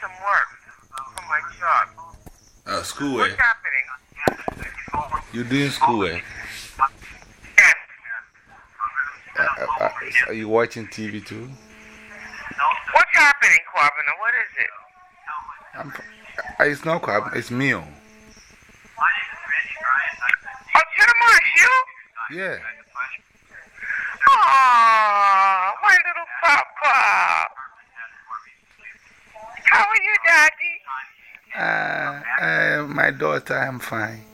some work for my job. Uh, school, What's eh? happening? You're doing school, eh? Yes. Uh, uh, uh, are you watching TV too? What's happening, Carpenter? What is it? I'm, uh, it's not quite, it's me. oh. Oh, Jeremiah, you? Yeah. Oh, my little papa. How are you, Daddy? Uh, uh, my daughter, I'm fine.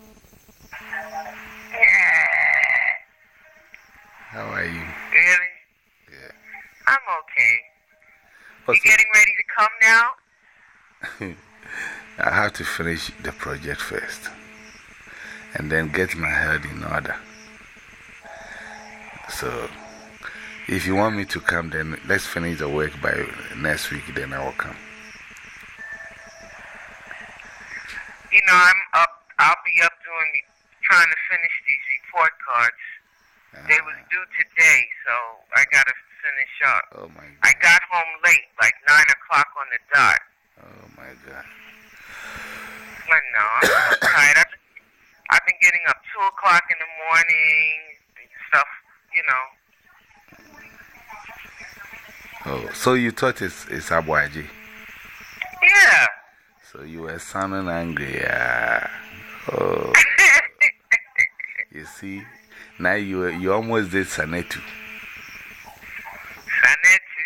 Yeah. How are you? Really? Yeah. I'm okay. You getting ready to come now? I have to finish the project first and then get my head in order. So, if you want me to come, then let's finish the work by next week, then I will come. Know, I'm up. I'll be up doing, trying to finish these report cards. They was ah. due today, so I gotta finish up. Oh my god! I got home late, like 9 o'clock on the dot. Oh my God. I know, I'm so tired. I've been, I've been getting up 2 o'clock in the morning, stuff, you know. Oh, so you thought it's, it's Abwaji? Yeah. So you were sounding angry. Yeah. Oh, you see, now you, you almost did Sanetu. Sanetu.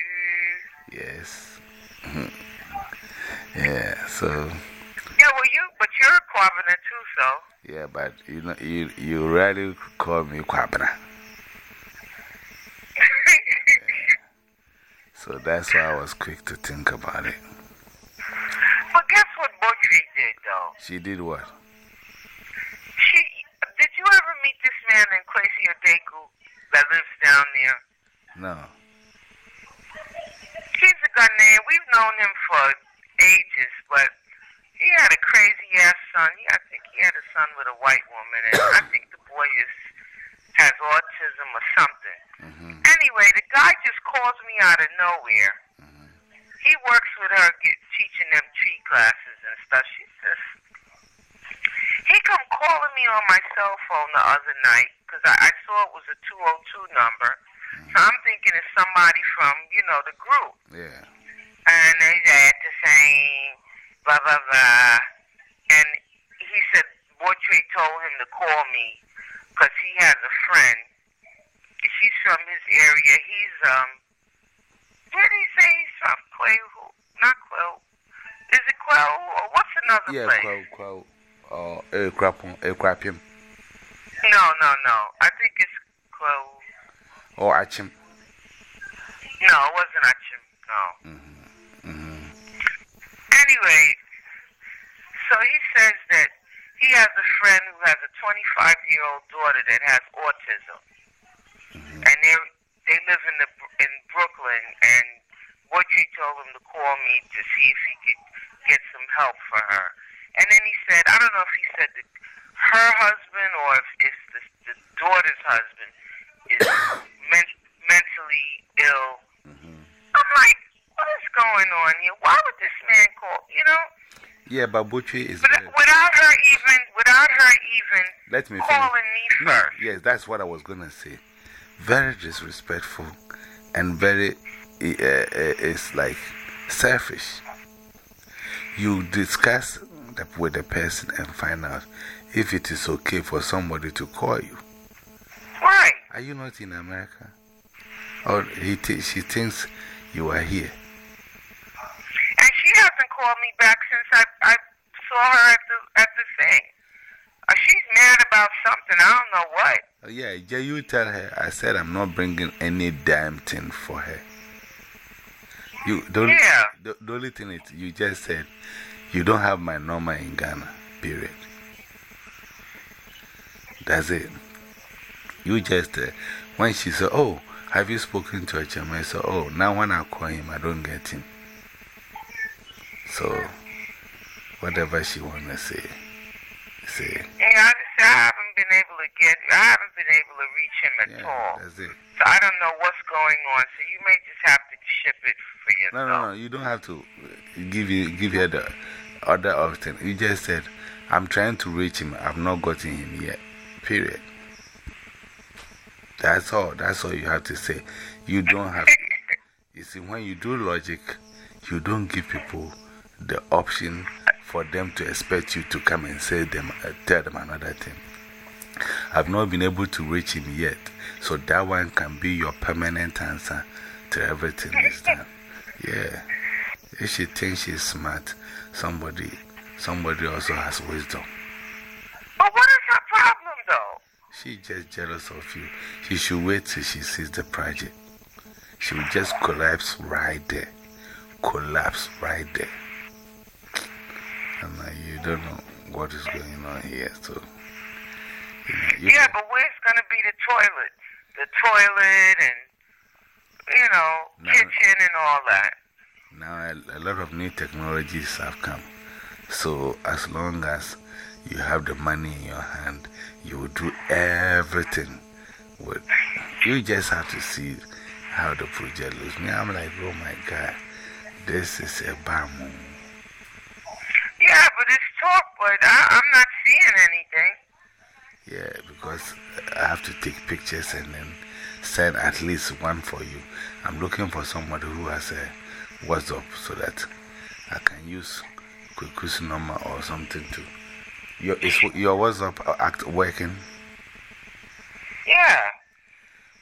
Yes. Mm-hmm. yeah, so, Yeah, well, you, but you're a carpenter too, so. yeah, but you know, you, you rarely call me Kwabra. So that's why I was quick to think about it. but guess what Botry did, though? She did what? She, did you ever meet this man in Kwesi Odeku that lives down there? No. He's a Ghanaian. We've known him for ages, but he had a crazy ass son. He, I think he had a son with a white woman, and I think the boy is has autism or something. -hmm. Anyway, the guy just calls me out of nowhere. He works with her, get, teaching them tree classes and stuff. She just he come calling me on my cell phone the other night because I, I saw it was a 202 number. So I'm thinking it's somebody from you know the group. Yeah. And they had to saying blah blah blah. And he said Boytree told him to call me because he has a friend. She's from his area. He's um. Where did he say he's from? Quail? Not Quail. Is it Quail or what's another Yeah, place? Kwau, Kwau. Oh, El Crapon, El Crapium. No, no, no. I think it's Quail. Or Achim. No, it wasn't Achim. No. Mm -hmm. Mm -hmm. Anyway, so he says that he has a friend who has a 25 year old daughter that has autism, and they they live in the in Brooklyn. And Woodtree told him to call me to see if he could get some help for her. And then he said, I don't know if he said that her husband or if it's the, the daughter's husband is men- mentally ill. I'm like, what is going on here? Why would this man call? You know, Yeah, but Butchie is. Very- without her even, without her even Let me finish. calling me No, first. yes, that's what I was going to say. Very disrespectful and very, uh, uh, it's like selfish. You discuss the, with the person and find out if it is okay for somebody to call you. Are you not in America? Or he th she thinks you are here. And she hasn't called me back since I, I saw her at the, at the thing. Uh, she's mad about something. I don't know what. Oh, yeah, yeah, you tell her. I said I'm not bringing any damn thing for her. You, the, only- Yeah. the, the only thing is, you just said you don't have my number in Ghana, period. That's it. You just, uh, when she said, Oh, have you spoken to a chairman? I said, Oh, now when I call him, I don't get him. So, whatever she want to say, say. Yeah, I just I haven't been able to get, I haven't been able to reach him at Yeah, all. that's it. So I don't know what's going on. So you may just have to ship it for yourself. no, no. No. You don't have to. give you, give you the other option. You just said, I'm trying to reach him. I've not gotten him yet. Period. That's all. That's all you have to say. You don't have. You see, when you do logic, you don't give people the option for them to expect you to come and say them, uh, tell them another thing. I've not been able to reach him yet. So that one can be your permanent answer to everything is done. Yeah. If she thinks she's smart, somebody, somebody also has wisdom. But what is her problem, though? She's just jealous of you. She should wait till she sees the project. She will just collapse right there. Collapse right there. And you don't know what is going on here, so. You know, you yeah, but where's going to be the toilet? The toilet and, you know, No. kitchen and all that. Now, a, a lot of new technologies have come. So, as long as you have the money in your hand, you will do everything. With, you just have to see how the project looks. Me, I'm like, oh my God, this is a bam. Yeah, but it's talk, but I, I'm not seeing anything. Yeah, because I have to take pictures and then send at least one for you. I'm looking for somebody who has a WhatsApp so that I can use Kuku's number or something to. Your, is your WhatsApp act working? Yeah.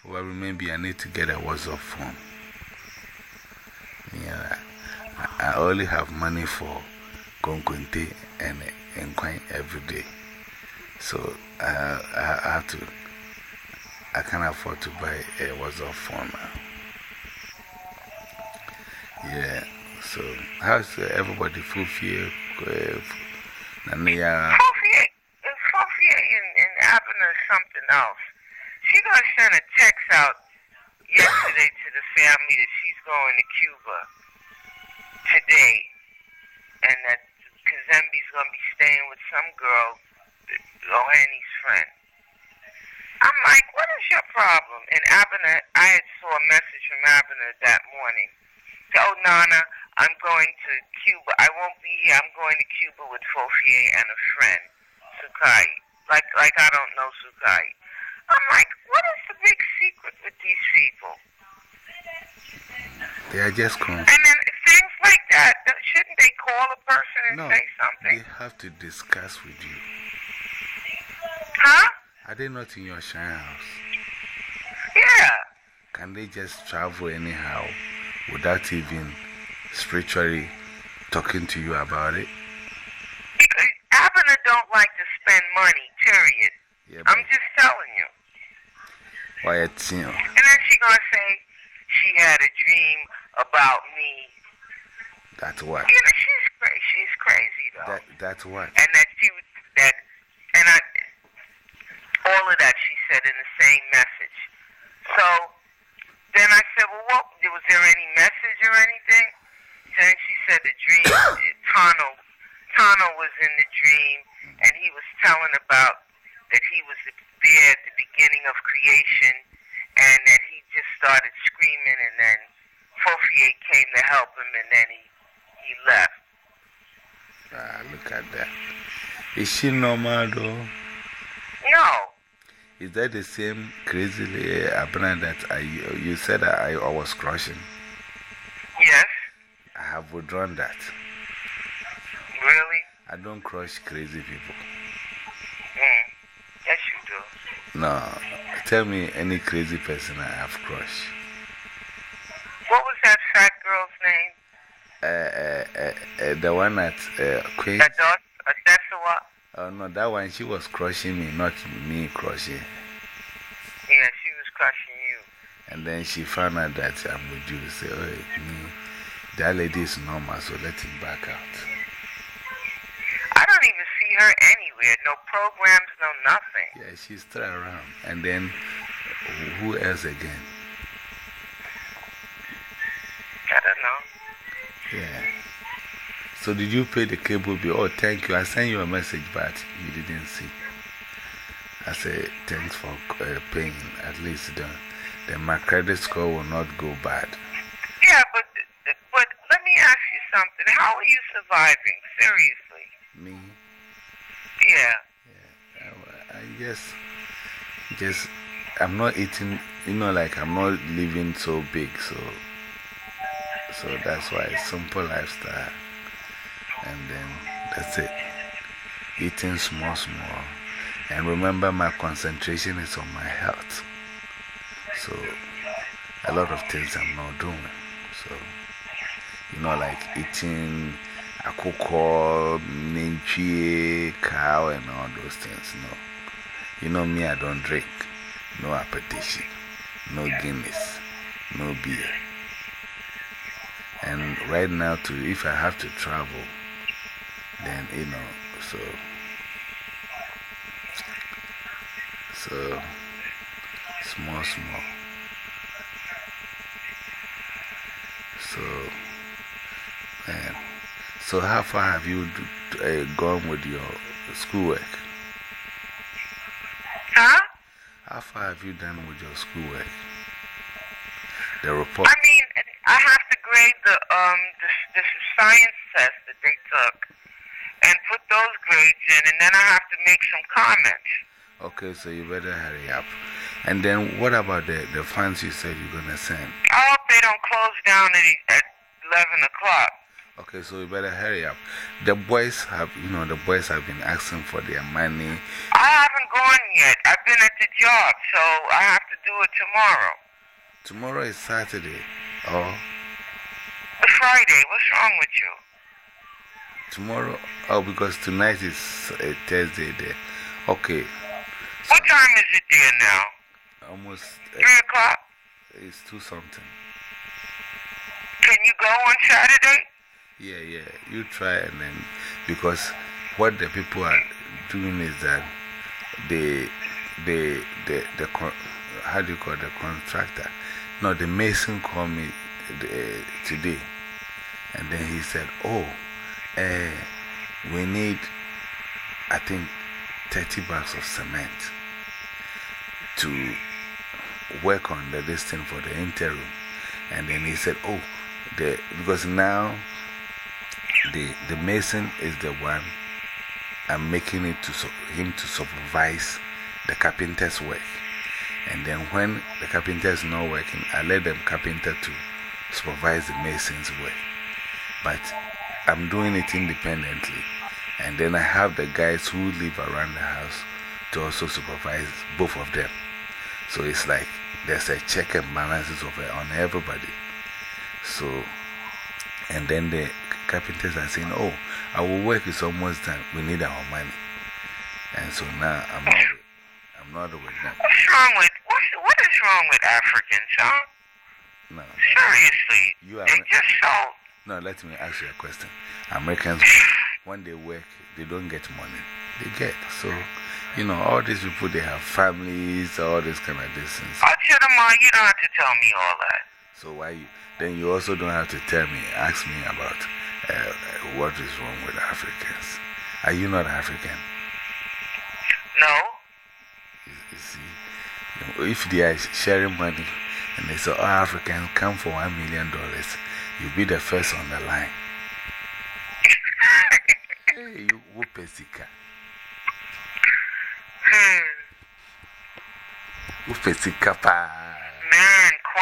Well, maybe I need to get a WhatsApp phone. Yeah, I, I only have money for Konkunte and Enquine every day. So I, I, I have to, I can't afford to buy a WhatsApp phone now. Yeah, so how's everybody uh, everybody fulfill? Uh, Sophie, Sophie and, and Abner something else. She gonna send a text out yesterday to the family that she's going to Cuba today, and that Kazembe's gonna be staying with some girl, Lohani's friend. I'm like, what is your problem? And Abner, I had saw a message from Abner that morning. Oh, Nana, I'm going to Cuba. I won't be here. I'm going to Cuba with Fofier and a friend, Sukai. Like, like I don't know Sukai. I'm like, what is the big secret with these people? they are just confused. And then things like that, shouldn't they call a person and No, say something? they have to discuss with you. Huh? Are they not in your shrine house? Yeah. Can they just travel anyhow without even spiritually talking to you about it? Abner don't like to spend money, period. Yeah, I'm just telling you. why it's you know, And then she gonna say she had a dream about me. that's what. You know, she's crazy. She's crazy though. That, that's what. and that she was that, and I, all of that she said in the same message. So then I said, well, what was there any message or anything? Then she said the dream. Tano, Tano was in the dream, and he was telling about that he was there at the beginning of creation, and that he just started screaming, and then Fofier came to help him, and then he he left. Ah, look at that. Is she normal though? No. Is that the same crazy uh, Abner that I, you said I, I was crushing? Yes. I have withdrawn that. Really? I don't crush crazy people. Mm. Yes, you do. No, tell me any crazy person I have crushed. What was that fat girl's name? Uh, uh, uh, uh, the one at uh, Queen. Ados Adesawa? Oh, no, that one, she was crushing me, not me crushing. Yeah, she was crushing you. And then she found out that I'm with you. Say, oh, me, that lady is normal, so let him back out. I don't even see her anywhere. No programs, no nothing. Yeah, she's still around. And then, who else again? I don't know. Yeah. So, did you pay the cable bill? Oh, thank you. I sent you a message, but you didn't see. I said, thanks for uh, paying. At least the, the, my credit score will not go bad. Yeah, but, me ask you something. How are you surviving? Seriously. Me? Yeah. I, I guess, just, I'm not eating, you know, like I'm not living so big, so, so that's why simple lifestyle. And then that's it. Eating small, small. And remember, my concentration is on my health. So, a lot of things I'm not doing. So, you know, like eating a akoko, ninchi, cow, and all those things. No. You know me, I don't drink. No akpeteshie, no Guinness, no beer. And right now, too, if I have to travel, then, you know, so. So, small, small. So, man. So, how far have you uh, gone with your schoolwork? Huh? How far have you done with your schoolwork? The report. I mean, I have to grade the, um, the, the science test that they took and put those grades in, and then I have to make some comments. Okay, so you better hurry up. And then what about the, the funds you said you're going to send? I hope they don't close down at, at 11 o'clock. Okay, so you better hurry up. The boys have, you know, the boys have been asking for their money. I haven't gone yet. I've been at the job, so I have to do it tomorrow. Tomorrow is Saturday. Oh. Friday. What's wrong with you? Tomorrow? Oh, because tonight is a Thursday there. Okay. What time is it there now? Almost. Uh, 3 o'clock? It's two something. Can you go on Saturday? Yeah, yeah. You try and then. Because what the people are doing is that they, they, the, the, how do you call the contractor? No, the mason called me today. And then he said, Oh, uh, we need, I think, 30 bags of cement to work on the this thing for the interim. And then he said, Oh, the, because now the, the mason is the one I'm making it to him to supervise the carpenter's work. And then when the carpenter is not working, I let the carpenter to supervise the mason's work. But I'm doing it independently. And then I have the guys who live around the house to also supervise both of them. So it's like there's a check and balances it on everybody. So, and then the carpenters are saying, Oh, our work is almost done. We need our money. And so now I'm not, I'm not with them. What's wrong with, what's, what is wrong with Africans, huh? No. Seriously. You are, they just so. No, let me ask you a question. Americans, when they work, they don't get money. They get. So, you know, all these people, they have families, all this kind of distance. I'll tell them all, you don't have to tell me all that. So, why you, then you also don't have to tell me, ask me about uh, what is wrong with Africans. Are you not African? No. You, you see, if they are sharing money and they say, Oh, Africans come for $1 million, you'll be the first on the line. hey, you whoopesika. Hmm. Whoopesika pa. Man,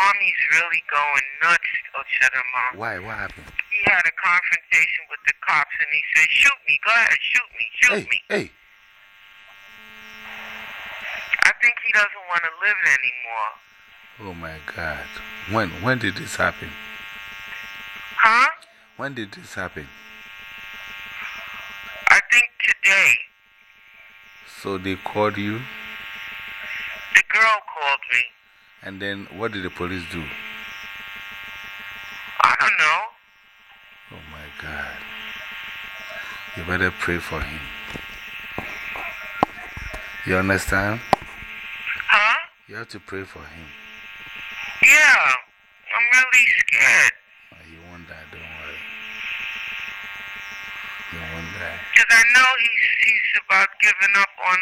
Kwame's really going nuts, Ochedama. Why? What happened? He had a confrontation with the cops and he said, Shoot me, go ahead, shoot me, shoot hey, me. Hey. I think he doesn't want to live anymore. Oh my God. When, when did this happen? Huh? When did this happen? I think today. So they called you, The girl called me. And then what did the police do? I don't know. Oh my God. You better pray for him. You understand? Huh? You have to pray for him. Yeah. I'm really scared. Oh, he won't die, don't worry. He won't die. Because I know he's, he's about giving up on.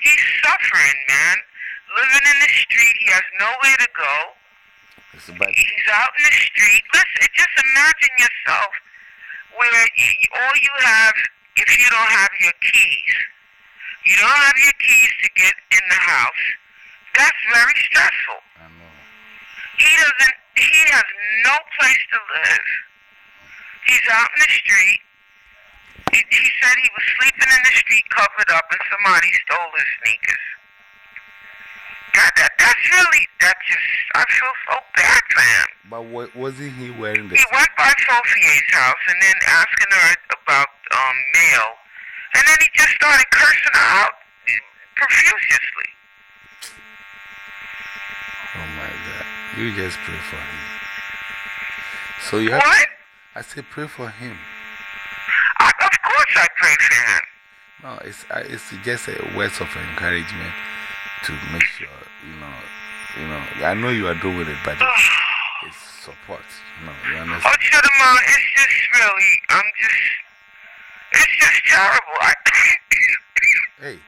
He's suffering, man. Living in the street, he has nowhere to go. He's out in the street. Listen, just imagine yourself where all you have, if you don't have your keys, you don't have your keys to get in the house. That's very stressful. I know. He doesn't. He has no place to live. He's out in the street. He, he said he was sleeping in the street, covered up, and somebody stole his sneakers. God, that, that's really. That just. I feel so bad for him. But wa wasn't he wearing the He went by Sophia's house and then asking her about um, mail, and then he just started cursing her out profusely. Oh my God. You just pray for him. So you have What? I say pray for him. I, of course, I pray for him. No, it's, uh, it's just a words of encouragement to make sure, you know, you know, I know you are doing it, but it's support. You know, you Oh, understand? to the mom, it's just really, I'm just, it's just terrible. I, Hey,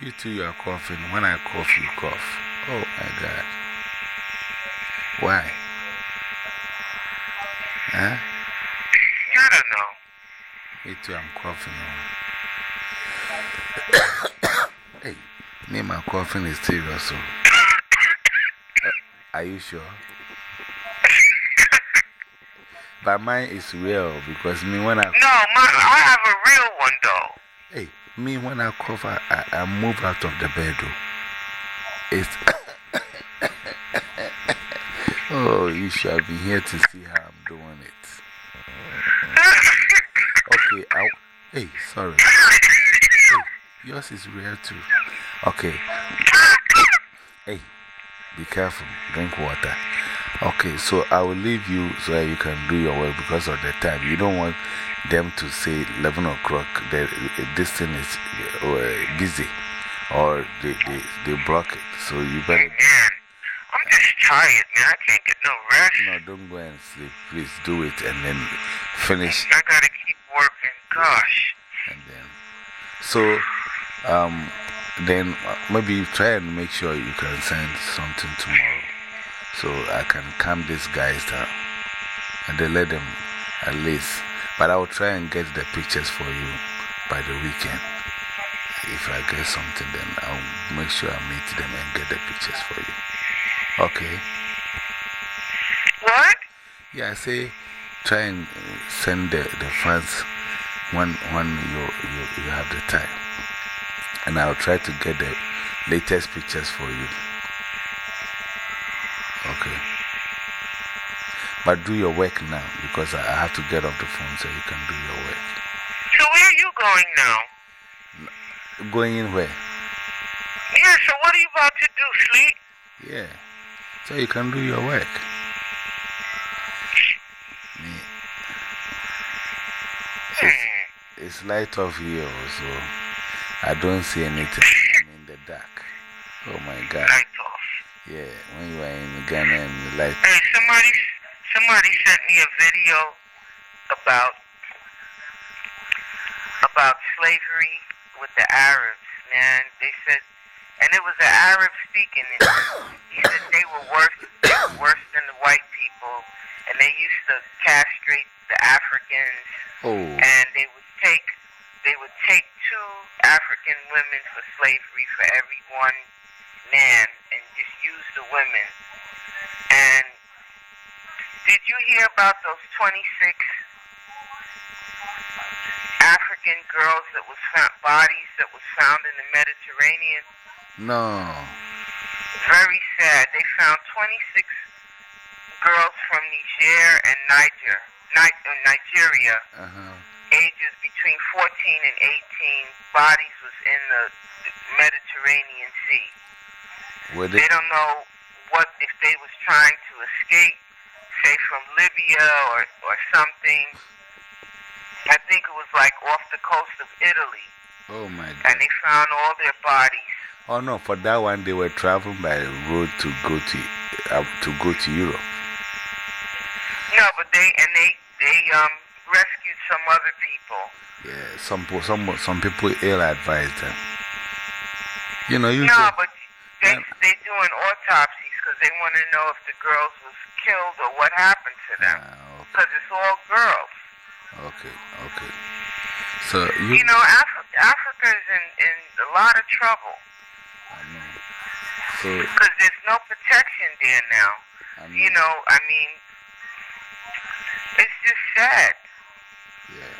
you too, you are coughing. When I cough, you cough. Oh my God. Why? Huh? I don't know. Me too, I'm coughing. me, my coughing is serious. So. Uh, are you sure? but mine is real because me, when I, No, my, I have a real one though. hey, me, when I cough, I, I, I move out of the bed. oh. It's, oh, you shall be here to see how I'm doing it. Okay, I, hey, sorry. Hey, yours is real too. Okay. Hey, be careful. Drink water. Okay, so I will leave you so that you can do your work because of the time. You don't want them to say 11 o'clock that this thing is uh, busy or they, they, they block it. So you better. Man, I'm just tired, man. I can't get no rest. No, don't go and sleep. Please do it and then finish. I gotta keep working. Gosh. And then, so, um, then uh, maybe try and make sure you can send something tomorrow so I can calm these guys down and then let them at least. But I will try and get the pictures for you by the weekend. If I get something, then I'll make sure I meet them and get the pictures for you. Okay? What? Yeah, I say try and uh, send the, the fans when, when you, you, you have the time. And I'll try to get the latest pictures for you. Okay. But do your work now because I, have to get off the phone so you can do your work. So where are you going now? Going in where? Yeah, so what are you about to do? Sleep? Yeah. So you can do your work. Me, Hmm. it's light off here also. I don't see anything. I'm in the dark. Oh my God. Lights off. Yeah, when you are in Ghana and the light. Hey, somebody, somebody sent me a video about about slavery with the Arabs. Man, they said, and it was an Arab speaking. And he said they were worse, they were worse than the white people, and they used to castrate the Africans, Oh, and they would take they would take two African women for slavery for every one man, and just use the women. And did you hear about those 26 African girls that was found, bodies that was found in the Mediterranean? no. Very sad. They found 26 girls from Niger and Niger, Ni- uh, Nigeria, Uh huh. Ages between 14 and 18. Bodies was in the Mediterranean Sea. Were They they? don't know what if they was trying to escape, say from Libya or or something. I think it was like off the coast of Italy, Oh my God. and they found all their bodies. Oh no, for that one, they were traveling by road to go to, uh, to, go to Europe. No, but they and they they um rescued some other people. Yeah, some, some, some people ill advised them. You know, you. No, but they Yeah. they doing autopsies because they want to know if the girls was killed or what happened to them. Ah, okay. Because it's all girls. Okay, okay. So you. You know, Af- Africa's in, in a lot of trouble. I know. So. Because there's no protection there now. I know. You know, I mean, it's just sad. Yeah.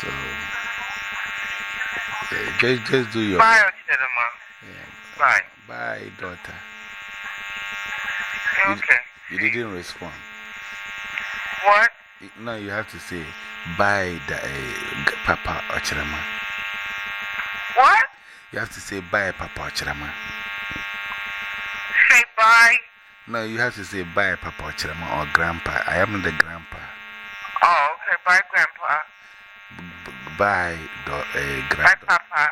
So. Yeah, just, just do your. Bye. Yeah. Bye. Bye, daughter. Okay. You didn't respond. What? No, you have to say bye, da, eh, Papa Ochirama. What? You have to say bye, Papa Ochirama. Say bye. No, you have to say bye, Papa Ochirama or Grandpa. I am the grandpa. Okay. Bye, Grandpa. B b- bye, do, uh, Bye, grand, Papa.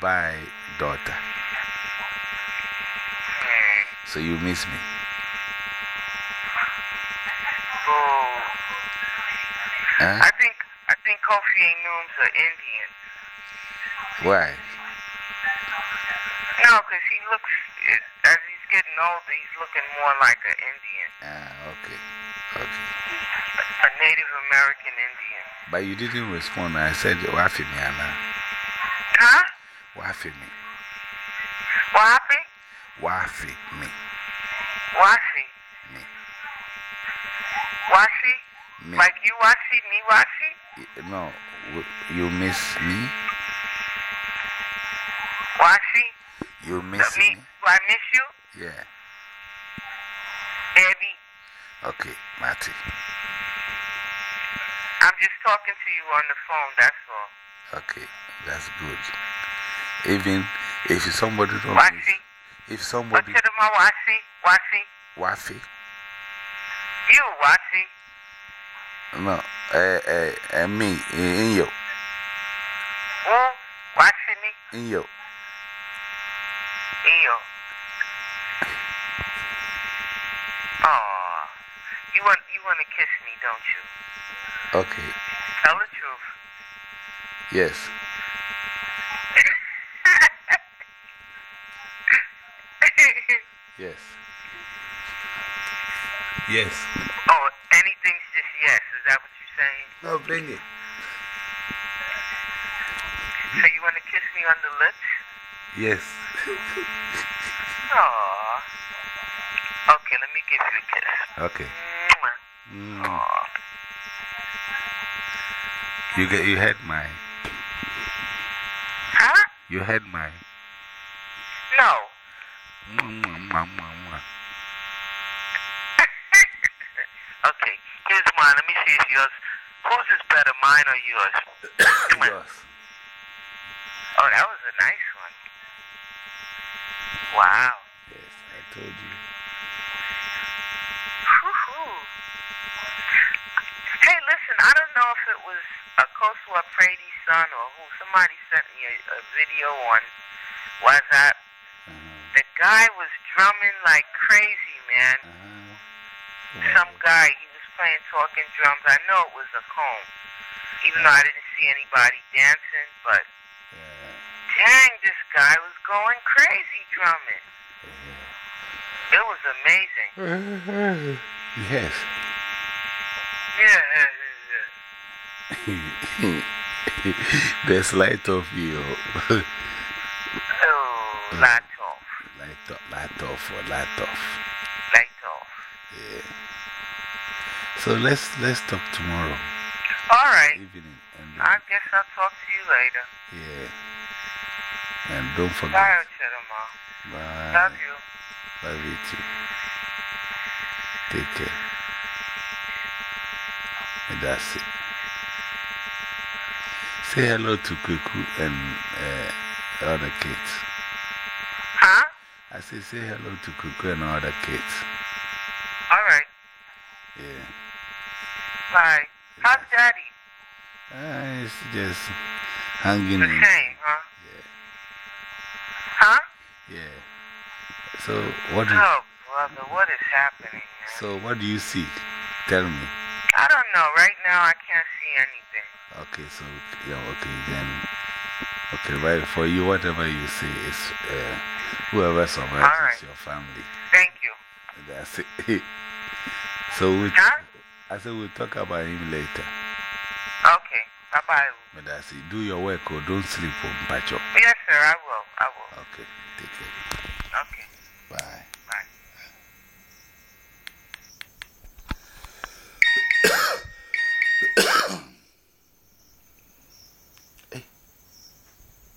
bye, daughter. So you miss me. Oh. Huh? I think, I think Kofi Noons are Indian. Why? No, because he looks, eh, as he's getting older, he's looking more like an Indian. Ah, okay. Okay. A Native American Indian. But you didn't respond. I said, Wafi me, Anna. Huh? Wafi me. Happened? Wafi me. Washi. Me. Washi? Me. Like you washi, me washi? Y- No, you miss me? Washi? You miss me? me? Do I miss you? Yeah. Baby, Okay, Marty. I'm just talking to you on the phone, that's all. Okay, that's good. Even if somebody don't Washi? if What's somebody, it my washi? Washi? Wafi, You washi? no, eh, eh, eh, me, in in you, Who? Washi me? in you. Ew. Aw. You want, you want to kiss me, don't you? Okay, Tell the truth. yes. Yes. Yes. oh, anything's just yes. Is that what you're saying? No, bring it. So you want to kiss me on the lips? Yes. Aw. Okay, let me give you a kiss. Okay. Mwah. Mm. You, get, you had my, Huh? you had my. No. okay, here's mine. Let me see if yours. Whose is better, mine or yours? Yours. Oh, that was a nice one. Wow. Yes, I told you. Whew-hoo. Hey, listen, I don't know if it was a Kosua Prady's son or who. Somebody sent me a, a video on WhatsApp. Uh The guy was drumming like crazy, man. -huh. Some guy, he was playing talking drums. I know it was a comb, even though I didn't see anybody dancing. But Yeah, dang, this guy was going crazy drumming. It was amazing. yes. Yeah. There's light of you. Oh, light off. light off, light off, or light off. Light off. Yeah. So let's let's talk tomorrow All right. evening. And I guess I'll talk to you later. yeah. And don't forget. Bye, forget. Ochidama. Bye. Love you. Love you too. Take care. And that's it. Say hello to Kuku and uh, other kids. Huh? I say, say hello to Kuku and other kids. All right. Yeah. Bye. How's Daddy? Uh, it's just hanging The in. same, huh? Yeah. Huh? Yeah. So, what Oh, brother, what is happening, man? so what do you see? Tell me. I don't know. Right now, I can't see anything. Okay, so, yeah, okay, then. Okay, right. For you, whatever you see is uh, whoever survives right. is your family. Thank you. That's it. so, which, Huh? I said we'll talk about him later. Okay. Bye bye. But I say, do your work or don't sleep on Pacho. Yes, sir. I will. I will. Okay. Take care.